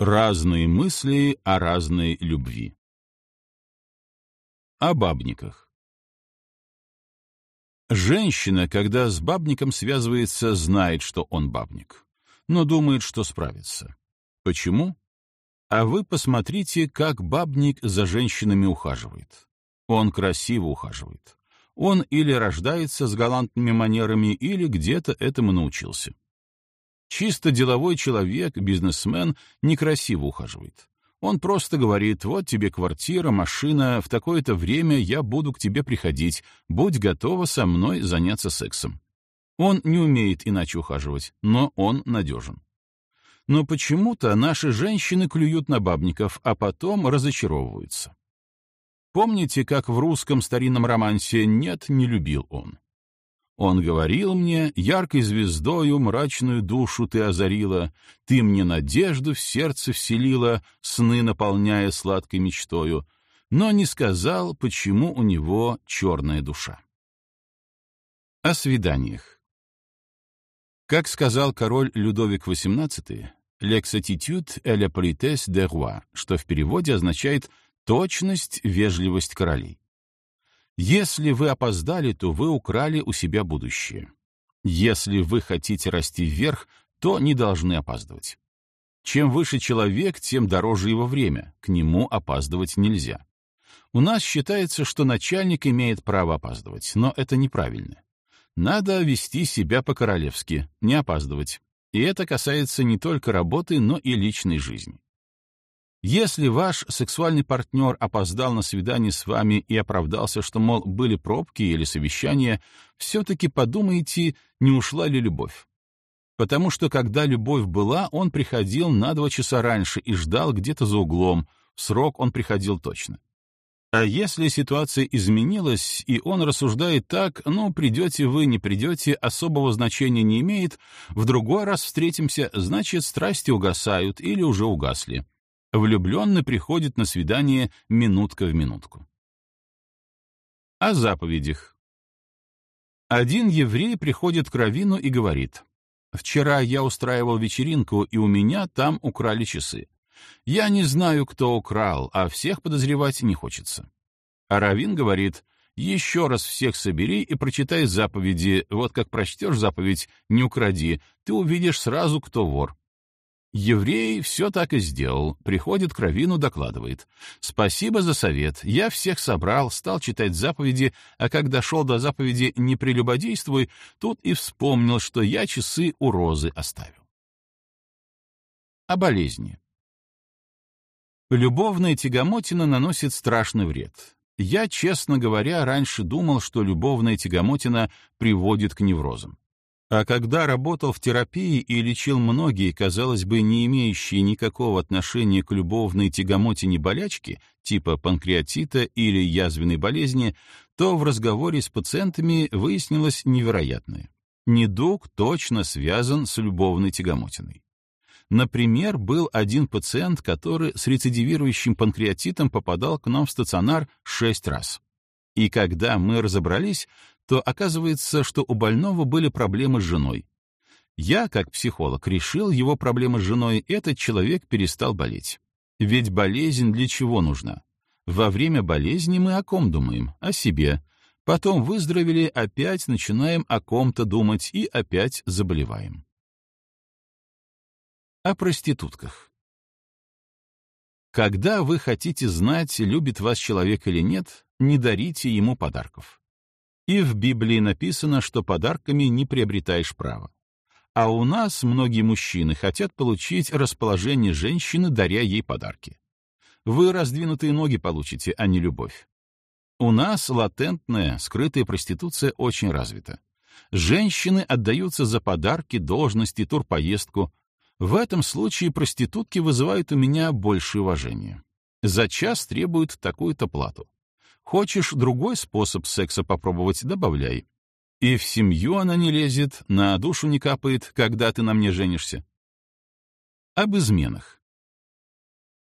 Разные мысли о разной любви. О бабниках. Женщина, когда с бабником связывается, знает, что он бабник, но думает, что справится. Почему? А вы посмотрите, как бабник за женщинами ухаживает. Он красиво ухаживает. Он или рождается с галантными манерами, или где-то этому научился. Чисто деловой человек, бизнесмен, некрасиво ухаживает. Он просто говорит, вот тебе квартира, машина, в такое-то время я буду к тебе приходить, будь готова со мной заняться сексом. Он не умеет иначе ухаживать, но он надежен. Но почему-то наши женщины клюют на бабников, а потом разочаровываются. Помните, как в русском старинном романсе «Нет, не любил он»? Он говорил мне, яркой звездою мрачную душу ты озарила, ты мне надежду в сердце вселила, сны наполняя сладкой мечтою, но не сказал, почему у него черная душа. О свиданиях. Как сказал король Людовик XVIII, «L'exactitude et la politesse des rois», что в переводе означает «точность, вежливость королей». Если вы опоздали, то вы украли у себя будущее. Если вы хотите расти вверх, то не должны опаздывать. Чем выше человек, тем дороже его время, к нему опаздывать нельзя. У нас считается, что начальник имеет право опаздывать, но это неправильно. Надо вести себя по-королевски, не опаздывать. И это касается не только работы, но и личной жизни. Если ваш сексуальный партнер опоздал на свидание с вами и оправдался, что, мол, были пробки или совещания, все-таки подумайте, не ушла ли любовь. Потому что, когда любовь была, он приходил на два часа раньше и ждал где-то за углом, в срок он приходил точно. А если ситуация изменилась, и он рассуждает так, ну, придете вы, не придете, особого значения не имеет, в другой раз встретимся, значит, страсти угасают или уже угасли. Влюбленный приходит на свидание минутка в минутку. О заповедях. Один еврей приходит к Равину и говорит, «Вчера я устраивал вечеринку, и у меня там украли часы. Я не знаю, кто украл, а всех подозревать не хочется». А Равин говорит, «Еще раз всех собери и прочитай заповеди, вот как прочтешь заповедь «не укради», ты увидишь сразу, кто вор». Еврей все так и сделал, приходит к Равину, докладывает. «Спасибо за совет. Я всех собрал, стал читать заповеди, а когда шел до заповеди «не прелюбодействуй», тут и вспомнил, что я часы у Розы оставил». О болезни. Любовная тягомотина наносит страшный вред. Я, честно говоря, раньше думал, что любовная тягомотина приводит к неврозам. А когда работал в терапии и лечил многие, казалось бы, не имеющие никакого отношения к любовной тягомотине болячки, типа панкреатита или язвенной болезни, то в разговоре с пациентами выяснилось невероятное. Недуг точно связан с любовной тягомотиной. Например, был один пациент, который с рецидивирующим панкреатитом попадал к нам в стационар шесть раз. И когда мы разобрались, то оказывается, что у больного были проблемы с женой. Я, как психолог, решил его проблемы с женой, этот человек перестал болеть. Ведь болезнь для чего нужна? Во время болезни мы о ком думаем? О себе. Потом выздоровели, опять начинаем о ком-то думать и опять заболеваем. О проститутках. Когда вы хотите знать, любит вас человек или нет, не дарите ему подарков. И в Библии написано, что подарками не приобретаешь права. А у нас многие мужчины хотят получить расположение женщины, даря ей подарки. Вы раздвинутые ноги получите, а не любовь. У нас латентная, скрытая проституция очень развита. Женщины отдаются за подарки, должности, турпоездку. В этом случае проститутки вызывают у меня больше уважения. За час требуют такую-то плату. Хочешь другой способ секса попробовать — добавляй. И в семью она не лезет, на душу не капает, когда ты на мне женишься. Об изменах.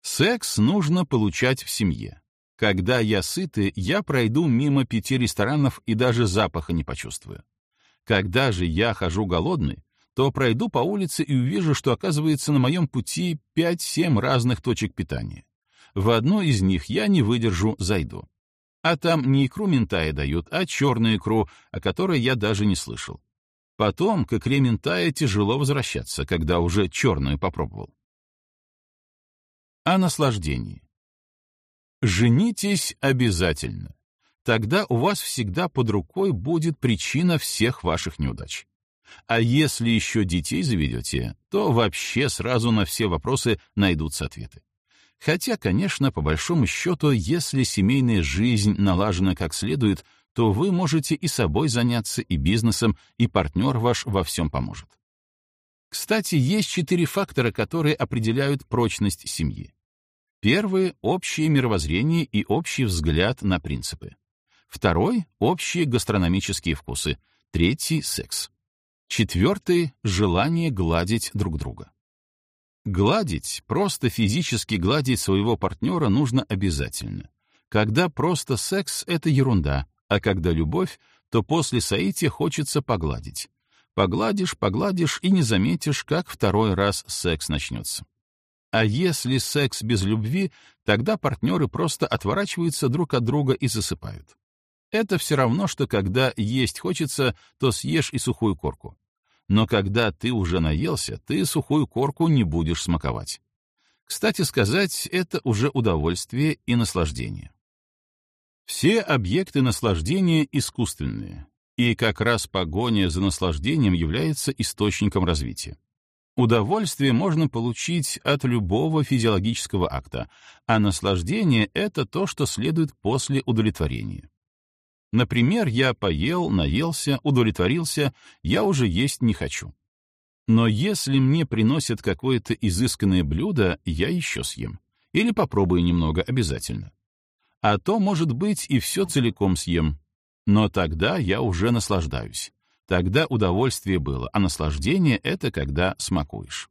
Секс нужно получать в семье. Когда я сытый, я пройду мимо пяти ресторанов и даже запаха не почувствую. Когда же я хожу голодный, то пройду по улице и увижу, что, оказывается, на моем пути 5-7 разных точек питания. В одну из них я не выдержу, зайду. А там не икру ментая дают, а черную икру, о которой я даже не слышал. Потом к икре ментая тяжело возвращаться, когда уже черную попробовал. О наслаждении. Женитесь обязательно. Тогда у вас всегда под рукой будет причина всех ваших неудач. А если еще детей заведете, то вообще сразу на все вопросы найдутся ответы. Хотя, конечно, по большому счету, если семейная жизнь налажена как следует, то вы можете и собой заняться, и бизнесом, и партнер ваш во всем поможет. Кстати, есть четыре фактора, которые определяют прочность семьи. Первый — общее мировоззрение и общий взгляд на принципы. Второй — общие гастрономические вкусы. Третий — секс. Четвертый — желание гладить друг друга. Гладить, просто физически гладить своего партнера нужно обязательно. Когда просто секс — это ерунда, а когда любовь, то после соития хочется погладить. Погладишь, погладишь и не заметишь, как второй раз секс начнется. А если секс без любви, тогда партнеры просто отворачиваются друг от друга и засыпают. Это все равно, что когда есть хочется, то съешь и сухую корку. Но когда ты уже наелся, ты сухую корку не будешь смаковать. Кстати сказать, это уже удовольствие и наслаждение. Все объекты наслаждения искусственные, и как раз погоня за наслаждением является источником развития. Удовольствие можно получить от любого физиологического акта, а наслаждение — это то, что следует после удовлетворения. Например, я поел, наелся, удовлетворился, я уже есть не хочу. Но если мне приносят какое-то изысканное блюдо, я еще съем. Или попробую немного обязательно. А то, может быть, и все целиком съем. Но тогда я уже наслаждаюсь. Тогда удовольствие было, а наслаждение — это когда смакуешь.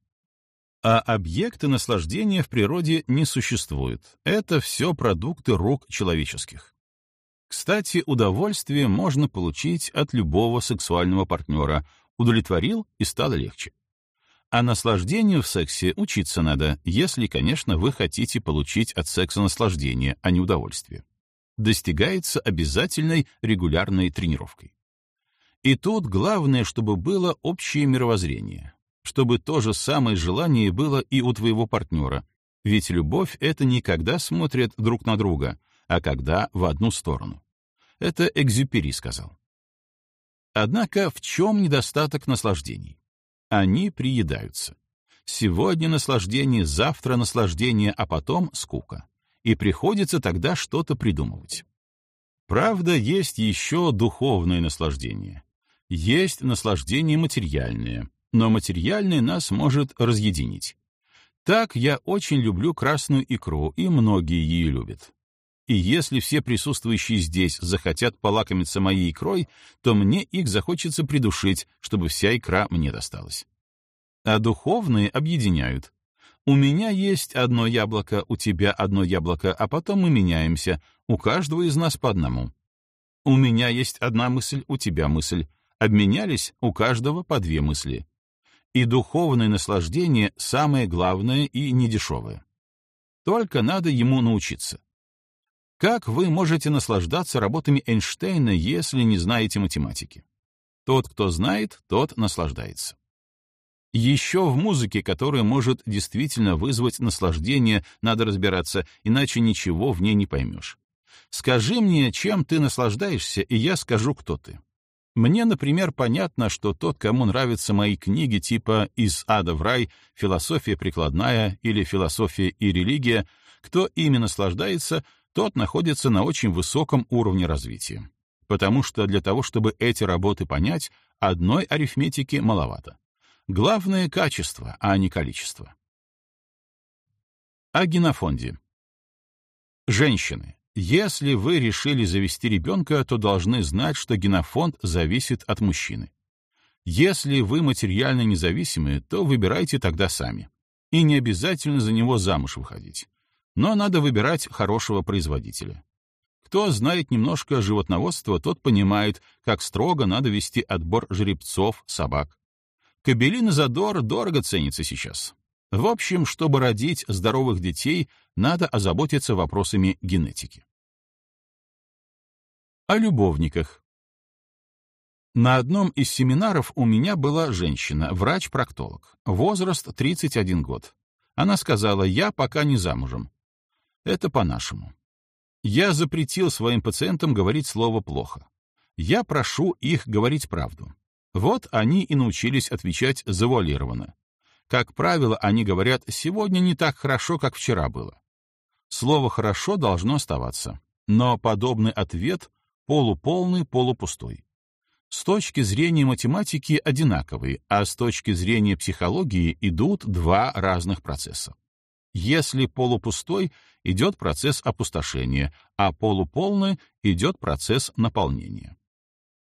А объекты наслаждения в природе не существуют. Это все продукты рук человеческих. Кстати, удовольствие можно получить от любого сексуального партнера. Удовлетворил и стало легче. А наслаждению в сексе учиться надо, если, конечно, вы хотите получить от секса наслаждение, а не удовольствие. Достигается обязательной регулярной тренировкой. И тут главное, чтобы было общее мировоззрение, чтобы то же самое желание было и у твоего партнера, ведь любовь — это не когда смотрят друг на друга, а когда в одну сторону. Это Экзюпери сказал. Однако в чем недостаток наслаждений? Они приедаются. Сегодня наслаждение, завтра наслаждение, а потом скука. И приходится тогда что-то придумывать. Правда, есть еще духовное наслаждение. Есть наслаждение материальное, но материальное нас может разъединить. Так я очень люблю красную икру, и многие ее любят. И если все присутствующие здесь захотят полакомиться моей икрой, то мне их захочется придушить, чтобы вся икра мне досталась. А духовные объединяют. У меня есть одно яблоко, у тебя одно яблоко, а потом мы меняемся, у каждого из нас по одному. У меня есть одна мысль, у тебя мысль, Обменялись у каждого по две мысли. И духовное наслаждение самое главное и недешевое. Только надо ему научиться. Как вы можете наслаждаться работами Эйнштейна, если не знаете математики? Тот, кто знает, тот наслаждается. Еще в музыке, которая может действительно вызвать наслаждение, надо разбираться, иначе ничего в ней не поймешь. Скажи мне, чем ты наслаждаешься, и я скажу, кто ты. Мне, например, понятно, что тот, кому нравятся мои книги типа «Из ада в рай», «Философия прикладная» или «Философия и религия», кто ими наслаждается, тот находится на очень высоком уровне развития. Потому что для того, чтобы эти работы понять, одной арифметики маловато. Главное — качество, а не количество. О генофонде. Женщины. Если вы решили завести ребенка, то должны знать, что генофонд зависит от мужчины. Если вы материально независимы, то выбирайте тогда сами. И не обязательно за него замуж выходить. Но надо выбирать хорошего производителя. Кто знает немножко животноводства, тот понимает, как строго надо вести отбор жеребцов, собак. Кобелиный задор дорого ценится сейчас. В общем, чтобы родить здоровых детей, надо озаботиться вопросами генетики. О любовниках. На одном из семинаров у меня была женщина, врач-проктолог, возраст 31 год. Она сказала, я пока не замужем. Это по-нашему. Я запретил своим пациентам говорить слово «плохо». Я прошу их говорить правду. Вот они и научились отвечать завуалированно. Как правило, они говорят «сегодня не так хорошо, как вчера было». Слово «хорошо» должно оставаться, но подобный ответ полуполный, полупустой. С точки зрения математики одинаковые, а с точки зрения психологии идут два разных процесса. Если полупустой, идет процесс опустошения, а полуполный идет процесс наполнения.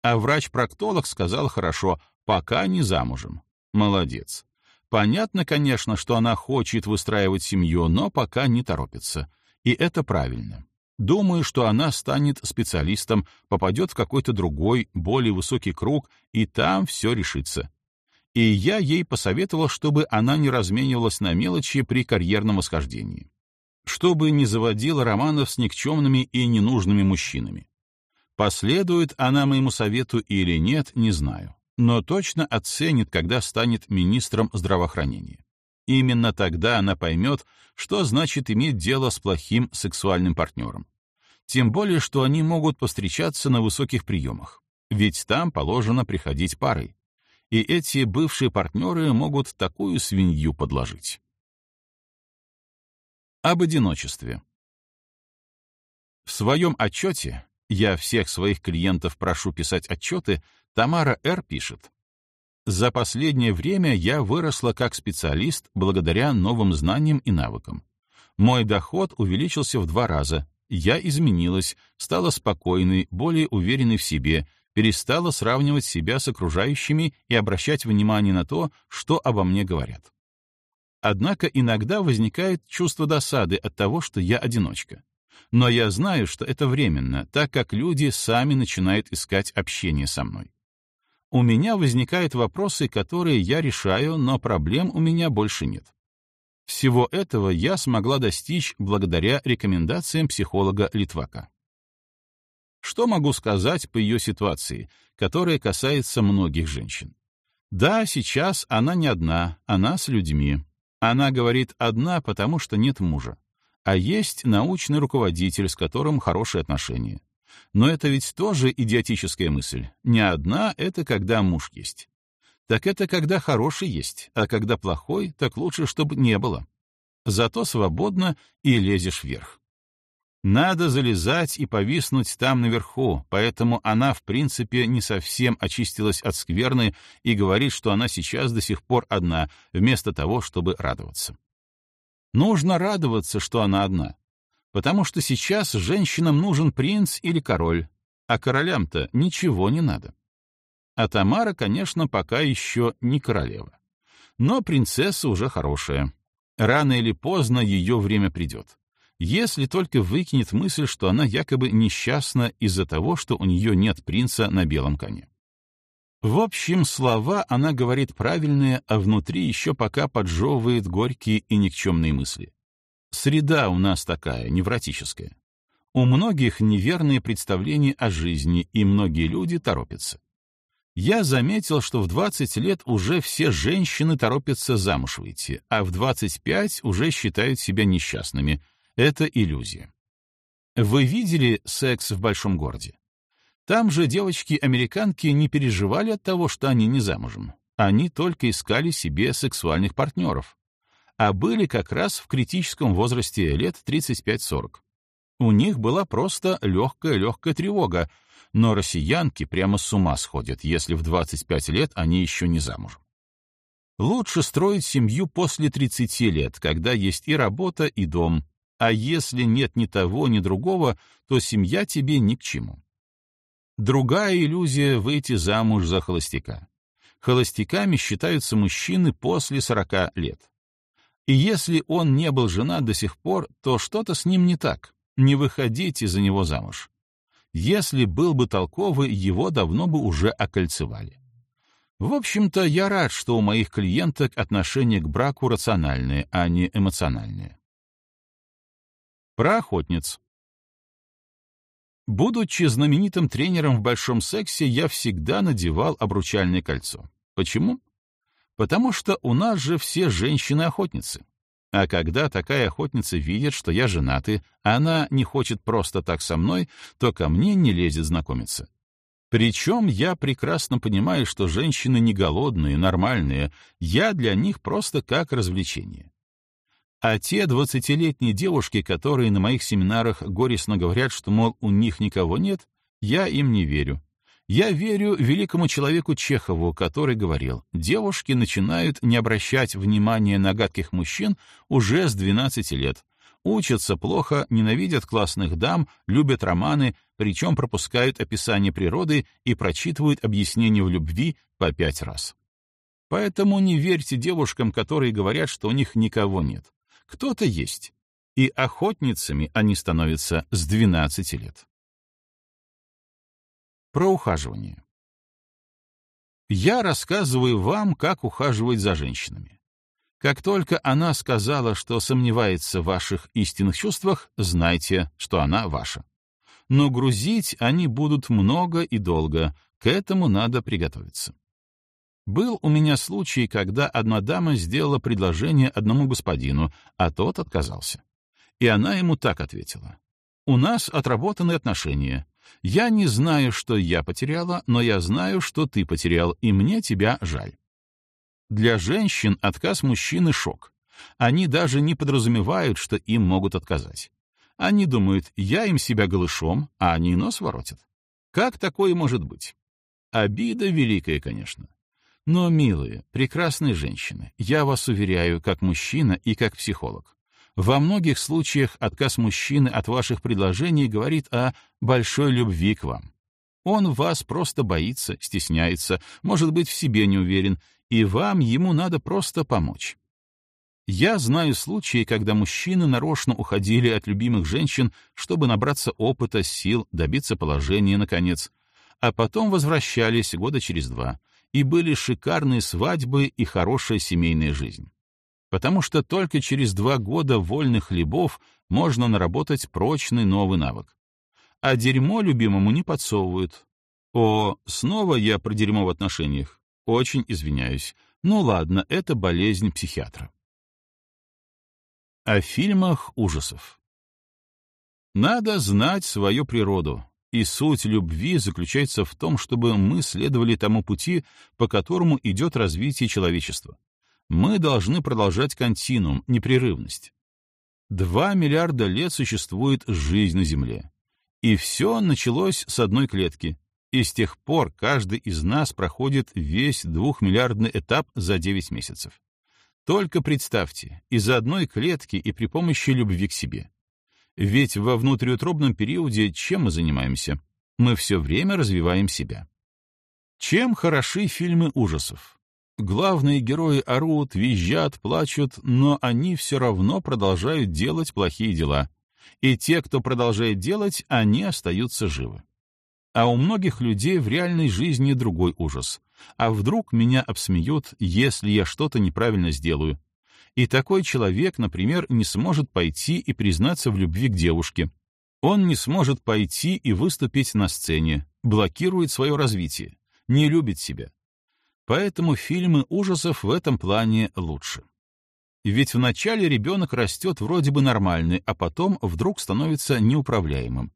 А врач-проктолог сказал хорошо, пока не замужем. Молодец. Понятно, конечно, что она хочет выстраивать семью, но пока не торопится. И это правильно. Думаю, что она станет специалистом, попадет в какой-то другой, более высокий круг, и там все решится. И я ей посоветовал, чтобы она не разменивалась на мелочи при карьерном восхождении. Чтобы не заводила романов с никчемными и ненужными мужчинами. Последует она моему совету или нет, не знаю, но точно оценит, когда станет министром здравоохранения. Именно тогда она поймет, что значит иметь дело с плохим сексуальным партнером. Тем более, что они могут повстречаться на высоких приемах, ведь там положено приходить парой. И эти бывшие партнеры могут такую свинью подложить. Об одиночестве. В своем отчете я всех своих клиентов прошу писать отчеты, Тамара Р. пишет. За последнее время я выросла как специалист благодаря новым знаниям и навыкам. Мой доход увеличился в два раза. Я изменилась, стала спокойной, более уверенной в себе, перестала сравнивать себя с окружающими и обращать внимание на то, что обо мне говорят. Однако иногда возникает чувство досады от того, что я одиночка. Но я знаю, что это временно, так как люди сами начинают искать общение со мной. У меня возникают вопросы, которые я решаю, но проблем у меня больше нет. Всего этого я смогла достичь благодаря рекомендациям психолога Литвака. Что могу сказать по ее ситуации, которая касается многих женщин? Да, сейчас она не одна, она с людьми. Она говорит одна, потому что нет мужа. А есть научный руководитель, с которым хорошие отношения. Но это ведь тоже идиотическая мысль. Не одна — это когда муж есть. Так это когда хороший есть, а когда плохой, так лучше, чтобы не было. Зато свободно и лезешь вверх. Надо залезать и повиснуть там наверху, поэтому она, в принципе, не совсем очистилась от скверны и говорит, что она сейчас до сих пор одна, вместо того, чтобы радоваться. Нужно радоваться, что она одна, потому что сейчас женщинам нужен принц или король, а королям-то ничего не надо. А Тамара, конечно, пока еще не королева. Но принцесса уже хорошая. Рано или поздно ее время придет если только выкинет мысль, что она якобы несчастна из-за того, что у нее нет принца на белом коне. В общем, слова она говорит правильные, а внутри еще пока поджевывает горькие и никчемные мысли. Среда у нас такая, невротическая. У многих неверные представления о жизни, и многие люди торопятся. Я заметил, что в 20 лет уже все женщины торопятся замуж выйти, а в 25 уже считают себя несчастными, это иллюзия. Вы видели секс в большом городе? Там же девочки-американки не переживали от того, что они не замужем. Они только искали себе сексуальных партнеров. А были как раз в критическом возрасте лет 35-40. У них была просто легкая-легкая тревога, но россиянки прямо с ума сходят, если в 25 лет они еще не замужем. Лучше строить семью после 30 лет, когда есть и работа, и дом, а если нет ни того, ни другого, то семья тебе ни к чему. Другая иллюзия — выйти замуж за холостяка. Холостяками считаются мужчины после 40 лет. И если он не был женат до сих пор, то что-то с ним не так. Не выходите за него замуж. Если был бы толковый, его давно бы уже окольцевали. В общем-то, я рад, что у моих клиенток отношение к браку рациональное, а не эмоциональное. Про охотниц. Будучи знаменитым тренером в большом сексе, я всегда надевал обручальное кольцо. Почему? Потому что у нас же все женщины-охотницы. А когда такая охотница видит, что я женатый, она не хочет просто так со мной, то ко мне не лезет знакомиться. Причем я прекрасно понимаю, что женщины не голодные, нормальные, я для них просто как развлечение. А те двадцатилетние девушки, которые на моих семинарах горестно говорят, что, мол, у них никого нет, я им не верю. Я верю великому человеку Чехову, который говорил, девушки начинают не обращать внимания на гадких мужчин уже с 12 лет, учатся плохо, ненавидят классных дам, любят романы, причем пропускают описание природы и прочитывают объяснения в любви по пять раз. Поэтому не верьте девушкам, которые говорят, что у них никого нет. Кто-то есть. И охотницами они становятся с 12 лет. Про ухаживание. Я рассказываю вам, как ухаживать за женщинами. Как только она сказала, что сомневается в ваших истинных чувствах, знайте, что она ваша. Но грузить они будут много и долго, к этому надо приготовиться. Был у меня случай, когда одна дама сделала предложение одному господину, а тот отказался. И она ему так ответила. «У нас отработаны отношения. Я не знаю, что я потеряла, но я знаю, что ты потерял, и мне тебя жаль. Для женщин отказ мужчины — шок. Они даже не подразумевают, что им могут отказать. Они думают, я им себя голышом, а они нос воротят. Как такое может быть? Обида великая, конечно. Но, милые, прекрасные женщины, я вас уверяю, как мужчина и как психолог, во многих случаях отказ мужчины от ваших предложений говорит о большой любви к вам. Он вас просто боится, стесняется, может быть, в себе не уверен, и вам ему надо просто помочь. Я знаю случаи, когда мужчины нарочно уходили от любимых женщин, чтобы набраться опыта, сил, добиться положения, наконец, а потом возвращались года через два, и были шикарные свадьбы и хорошая семейная жизнь потому что только через два года вольных хлебов можно наработать прочный новый навык. А дерьмо любимому не подсовывают. О, снова я про дерьмо в отношениях. Очень извиняюсь. Ну ладно, это болезнь психиатра. О фильмах ужасов. Надо знать свою природу, и суть любви заключается в том, чтобы мы следовали тому пути, по которому идет развитие человечества мы должны продолжать континуум, непрерывность. Два миллиарда лет существует жизнь на Земле. И все началось с одной клетки. И с тех пор каждый из нас проходит весь двухмиллиардный этап за 9 месяцев. Только представьте, из одной клетки и при помощи любви к себе. Ведь во внутриутробном периоде чем мы занимаемся? Мы все время развиваем себя. Чем хороши фильмы ужасов? Главные герои орут, визжат, плачут, но они все равно продолжают делать плохие дела. И те, кто продолжает делать, они остаются живы. А у многих людей в реальной жизни другой ужас. А вдруг меня обсмеют, если я что-то неправильно сделаю? И такой человек, например, не сможет пойти и признаться в любви к девушке. Он не сможет пойти и выступить на сцене, блокирует свое развитие, не любит себя. Поэтому фильмы ужасов в этом плане лучше. Ведь вначале ребенок растет вроде бы нормальный, а потом вдруг становится неуправляемым.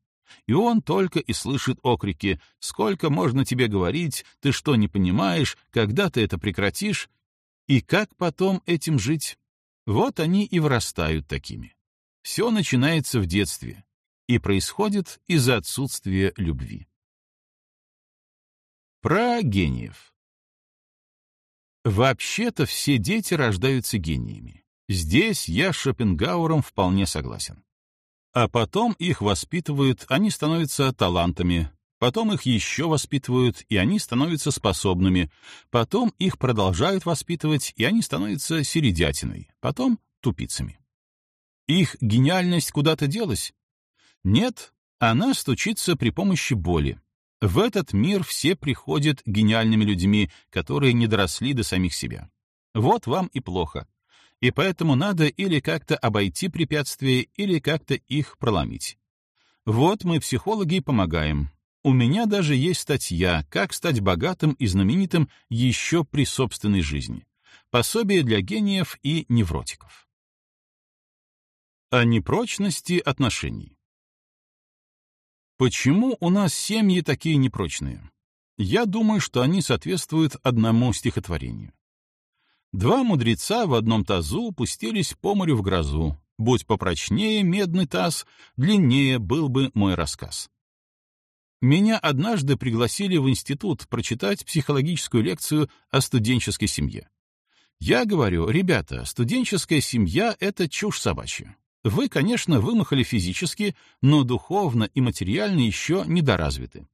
И он только и слышит окрики «Сколько можно тебе говорить? Ты что, не понимаешь? Когда ты это прекратишь?» И как потом этим жить? Вот они и вырастают такими. Все начинается в детстве и происходит из-за отсутствия любви. Про гениев. Вообще-то все дети рождаются гениями. Здесь я с Шопенгауэром вполне согласен. А потом их воспитывают, они становятся талантами, потом их еще воспитывают, и они становятся способными, потом их продолжают воспитывать, и они становятся середятиной, потом тупицами. Их гениальность куда-то делась? Нет, она стучится при помощи боли. В этот мир все приходят гениальными людьми, которые не доросли до самих себя. Вот вам и плохо. И поэтому надо или как-то обойти препятствия, или как-то их проломить. Вот мы, психологи, помогаем. У меня даже есть статья «Как стать богатым и знаменитым еще при собственной жизни». Пособие для гениев и невротиков. О непрочности отношений. Почему у нас семьи такие непрочные? Я думаю, что они соответствуют одному стихотворению. Два мудреца в одном тазу пустились по морю в грозу. Будь попрочнее медный таз, длиннее был бы мой рассказ. Меня однажды пригласили в институт прочитать психологическую лекцию о студенческой семье. Я говорю, ребята, студенческая семья — это чушь собачья. Вы, конечно, вымахали физически, но духовно и материально еще недоразвиты.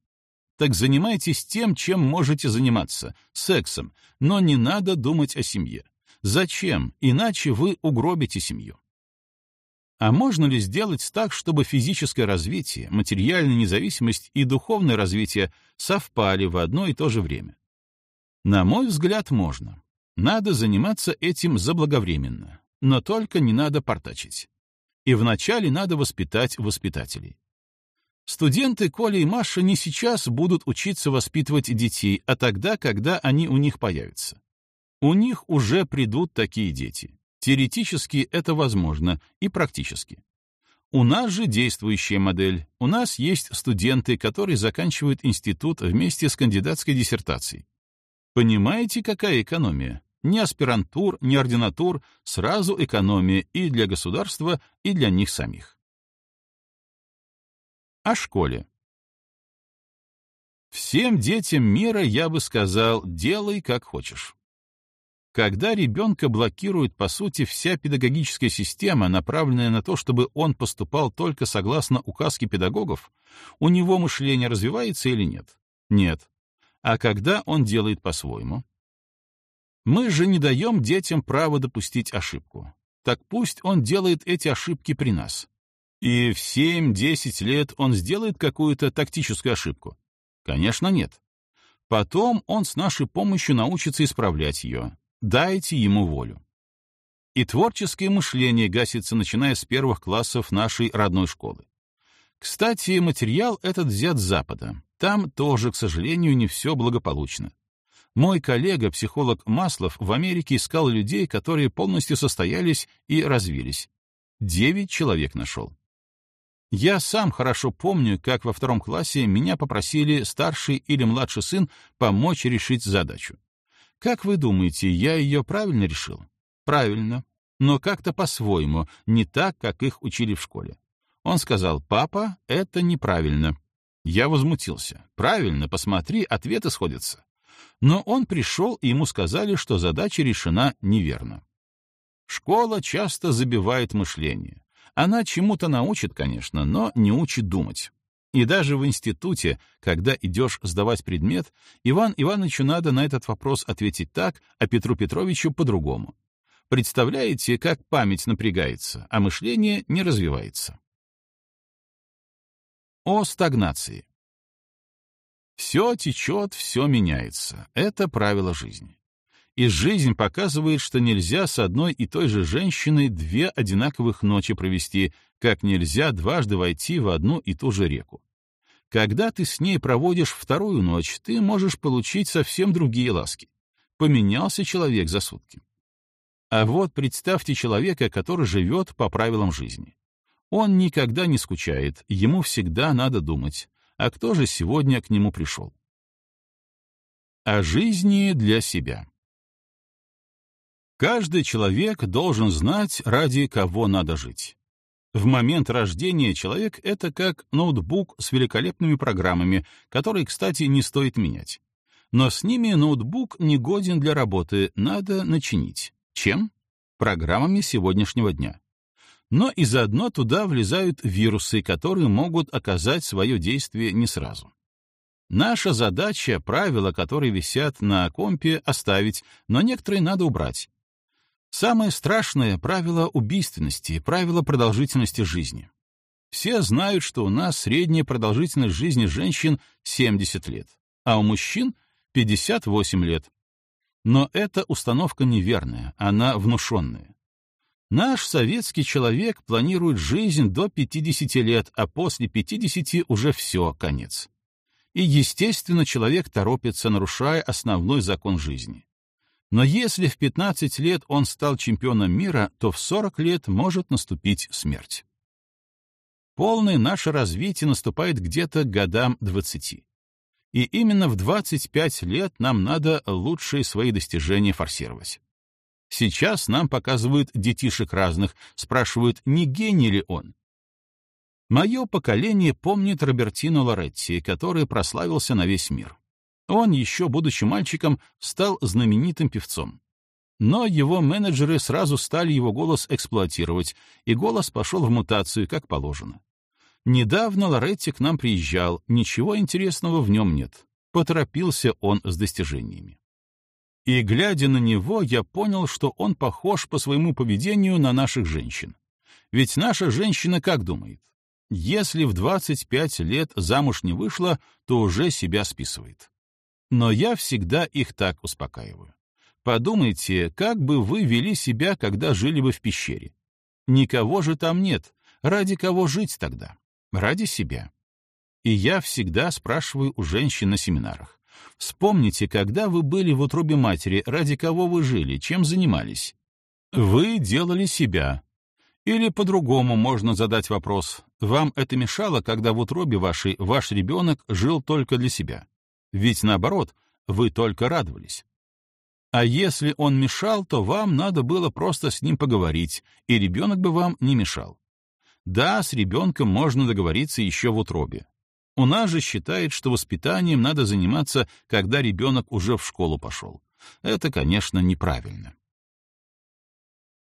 Так занимайтесь тем, чем можете заниматься — сексом, но не надо думать о семье. Зачем? Иначе вы угробите семью. А можно ли сделать так, чтобы физическое развитие, материальная независимость и духовное развитие совпали в одно и то же время? На мой взгляд, можно. Надо заниматься этим заблаговременно, но только не надо портачить и вначале надо воспитать воспитателей. Студенты Коля и Маша не сейчас будут учиться воспитывать детей, а тогда, когда они у них появятся. У них уже придут такие дети. Теоретически это возможно и практически. У нас же действующая модель. У нас есть студенты, которые заканчивают институт вместе с кандидатской диссертацией. Понимаете, какая экономия? Ни аспирантур, ни ординатур, сразу экономия и для государства, и для них самих. О школе. Всем детям мира я бы сказал, делай как хочешь. Когда ребенка блокирует, по сути, вся педагогическая система, направленная на то, чтобы он поступал только согласно указке педагогов, у него мышление развивается или нет? Нет. А когда он делает по-своему? Мы же не даем детям право допустить ошибку. Так пусть он делает эти ошибки при нас. И в 7-10 лет он сделает какую-то тактическую ошибку? Конечно, нет. Потом он с нашей помощью научится исправлять ее. Дайте ему волю. И творческое мышление гасится, начиная с первых классов нашей родной школы. Кстати, материал этот взят с Запада. Там тоже, к сожалению, не все благополучно. Мой коллега, психолог Маслов, в Америке искал людей, которые полностью состоялись и развились. Девять человек нашел. Я сам хорошо помню, как во втором классе меня попросили старший или младший сын помочь решить задачу. Как вы думаете, я ее правильно решил? Правильно, но как-то по-своему, не так, как их учили в школе. Он сказал, папа, это неправильно. Я возмутился. Правильно, посмотри, ответы сходятся. Но он пришел, и ему сказали, что задача решена неверно. Школа часто забивает мышление. Она чему-то научит, конечно, но не учит думать. И даже в институте, когда идешь сдавать предмет, Иван Ивановичу надо на этот вопрос ответить так, а Петру Петровичу по-другому. Представляете, как память напрягается, а мышление не развивается. О стагнации. Все течет, все меняется. Это правило жизни. И жизнь показывает, что нельзя с одной и той же женщиной две одинаковых ночи провести, как нельзя дважды войти в одну и ту же реку. Когда ты с ней проводишь вторую ночь, ты можешь получить совсем другие ласки. Поменялся человек за сутки. А вот представьте человека, который живет по правилам жизни. Он никогда не скучает, ему всегда надо думать, а кто же сегодня к нему пришел? О жизни для себя. Каждый человек должен знать, ради кого надо жить. В момент рождения человек — это как ноутбук с великолепными программами, которые, кстати, не стоит менять. Но с ними ноутбук не годен для работы, надо начинить. Чем? Программами сегодняшнего дня но и заодно туда влезают вирусы, которые могут оказать свое действие не сразу. Наша задача — правила, которые висят на компе, оставить, но некоторые надо убрать. Самое страшное — правило убийственности, правило продолжительности жизни. Все знают, что у нас средняя продолжительность жизни женщин 70 лет, а у мужчин 58 лет. Но эта установка неверная, она внушенная. Наш советский человек планирует жизнь до 50 лет, а после 50 уже все, конец. И, естественно, человек торопится, нарушая основной закон жизни. Но если в 15 лет он стал чемпионом мира, то в 40 лет может наступить смерть. Полное наше развитие наступает где-то годам 20. И именно в 25 лет нам надо лучшие свои достижения форсировать. Сейчас нам показывают детишек разных, спрашивают, не гений ли он. Мое поколение помнит Робертино Лоретти, который прославился на весь мир. Он, еще будучи мальчиком, стал знаменитым певцом. Но его менеджеры сразу стали его голос эксплуатировать, и голос пошел в мутацию, как положено. Недавно Лоретти к нам приезжал, ничего интересного в нем нет. Поторопился он с достижениями. И, глядя на него, я понял, что он похож по своему поведению на наших женщин. Ведь наша женщина как думает? Если в 25 лет замуж не вышла, то уже себя списывает. Но я всегда их так успокаиваю. Подумайте, как бы вы вели себя, когда жили бы в пещере. Никого же там нет. Ради кого жить тогда? Ради себя. И я всегда спрашиваю у женщин на семинарах. Вспомните, когда вы были в утробе матери, ради кого вы жили, чем занимались. Вы делали себя. Или по-другому можно задать вопрос. Вам это мешало, когда в утробе вашей ваш ребенок жил только для себя? Ведь наоборот, вы только радовались. А если он мешал, то вам надо было просто с ним поговорить, и ребенок бы вам не мешал. Да, с ребенком можно договориться еще в утробе. У нас же считают, что воспитанием надо заниматься, когда ребенок уже в школу пошел. Это, конечно, неправильно.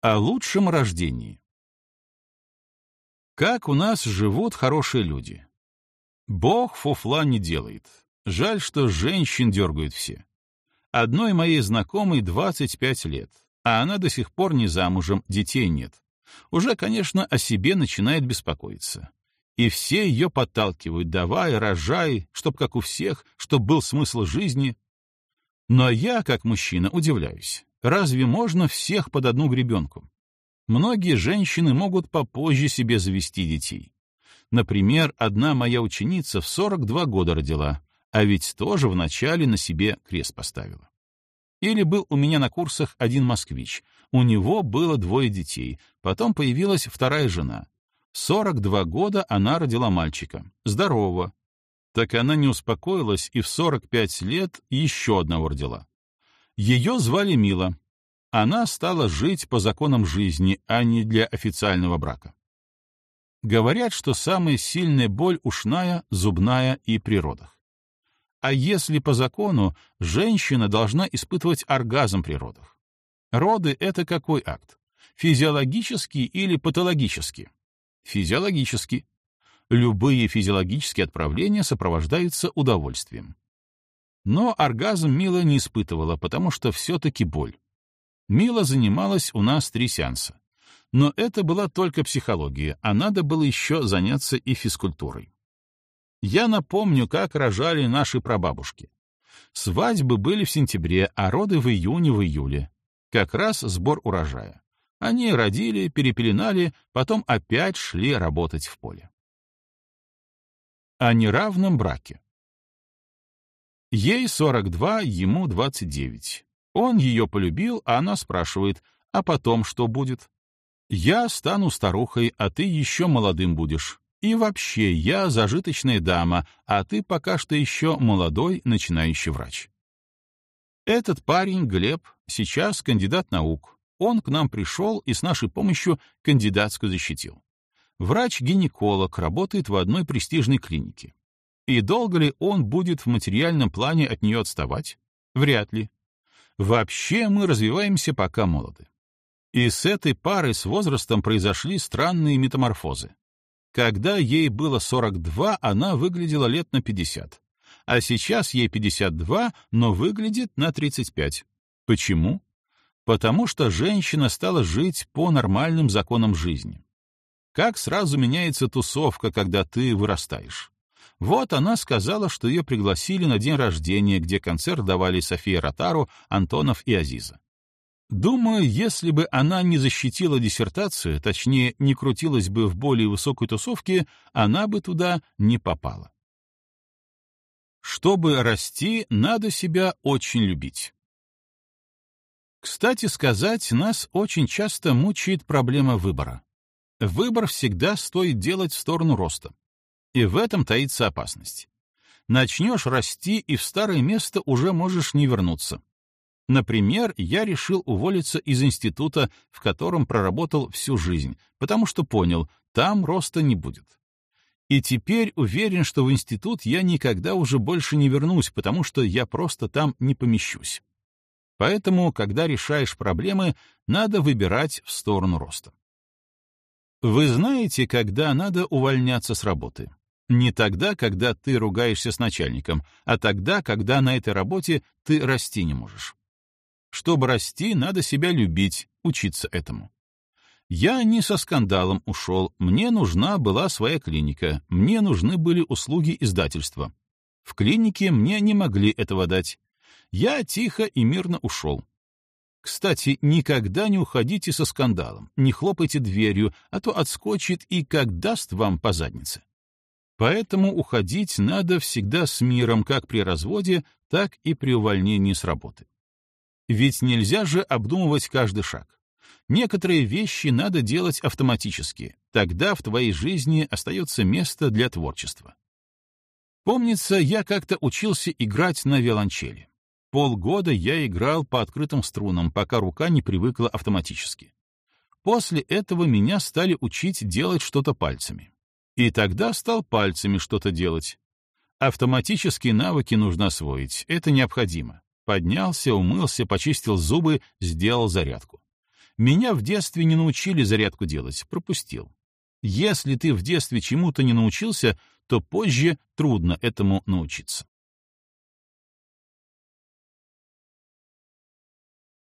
О лучшем рождении. Как у нас живут хорошие люди? Бог фуфла не делает. Жаль, что женщин дергают все. Одной моей знакомой 25 лет, а она до сих пор не замужем, детей нет. Уже, конечно, о себе начинает беспокоиться. И все ее подталкивают, давай, рожай, чтоб как у всех, чтоб был смысл жизни. Но я, как мужчина, удивляюсь. Разве можно всех под одну гребенку? Многие женщины могут попозже себе завести детей. Например, одна моя ученица в 42 года родила, а ведь тоже вначале на себе крест поставила. Или был у меня на курсах один москвич. У него было двое детей, потом появилась вторая жена. В 42 года она родила мальчика. Здорового. Так она не успокоилась и в 45 лет еще одного родила. Ее звали Мила. Она стала жить по законам жизни, а не для официального брака. Говорят, что самая сильная боль ушная, зубная и при родах. А если по закону, женщина должна испытывать оргазм при родах? Роды — это какой акт? Физиологический или патологический? Физиологический. Любые физиологические отправления сопровождаются удовольствием. Но оргазм Мила не испытывала, потому что все-таки боль. Мила занималась у нас три сеанса. Но это была только психология, а надо было еще заняться и физкультурой. Я напомню, как рожали наши прабабушки. Свадьбы были в сентябре, а роды в июне, в июле. Как раз сбор урожая. Они родили, перепеленали, потом опять шли работать в поле. О неравном браке. Ей 42, ему 29. Он ее полюбил, а она спрашивает, а потом что будет? Я стану старухой, а ты еще молодым будешь. И вообще, я зажиточная дама, а ты пока что еще молодой начинающий врач. Этот парень, Глеб, сейчас кандидат наук. Он к нам пришел и с нашей помощью кандидатскую защитил. Врач-гинеколог, работает в одной престижной клинике. И долго ли он будет в материальном плане от нее отставать? Вряд ли. Вообще мы развиваемся пока молоды. И с этой парой с возрастом произошли странные метаморфозы. Когда ей было 42, она выглядела лет на 50. А сейчас ей 52, но выглядит на 35. Почему? Потому что женщина стала жить по нормальным законам жизни. Как сразу меняется тусовка, когда ты вырастаешь. Вот она сказала, что ее пригласили на день рождения, где концерт давали София Ротару, Антонов и Азиза. Думаю, если бы она не защитила диссертацию, точнее, не крутилась бы в более высокой тусовке, она бы туда не попала. Чтобы расти, надо себя очень любить. Кстати сказать, нас очень часто мучает проблема выбора. Выбор всегда стоит делать в сторону роста. И в этом таится опасность. Начнешь расти, и в старое место уже можешь не вернуться. Например, я решил уволиться из института, в котором проработал всю жизнь, потому что понял, там роста не будет. И теперь уверен, что в институт я никогда уже больше не вернусь, потому что я просто там не помещусь. Поэтому, когда решаешь проблемы, надо выбирать в сторону роста. Вы знаете, когда надо увольняться с работы? Не тогда, когда ты ругаешься с начальником, а тогда, когда на этой работе ты расти не можешь. Чтобы расти, надо себя любить, учиться этому. Я не со скандалом ушел, мне нужна была своя клиника, мне нужны были услуги издательства. В клинике мне не могли этого дать. Я тихо и мирно ушел. Кстати, никогда не уходите со скандалом, не хлопайте дверью, а то отскочит и как даст вам по заднице. Поэтому уходить надо всегда с миром как при разводе, так и при увольнении с работы. Ведь нельзя же обдумывать каждый шаг. Некоторые вещи надо делать автоматически, тогда в твоей жизни остается место для творчества. Помнится, я как-то учился играть на виолончели. Полгода я играл по открытым струнам, пока рука не привыкла автоматически. После этого меня стали учить делать что-то пальцами. И тогда стал пальцами что-то делать. Автоматические навыки нужно освоить, это необходимо. Поднялся, умылся, почистил зубы, сделал зарядку. Меня в детстве не научили зарядку делать, пропустил. Если ты в детстве чему-то не научился, то позже трудно этому научиться.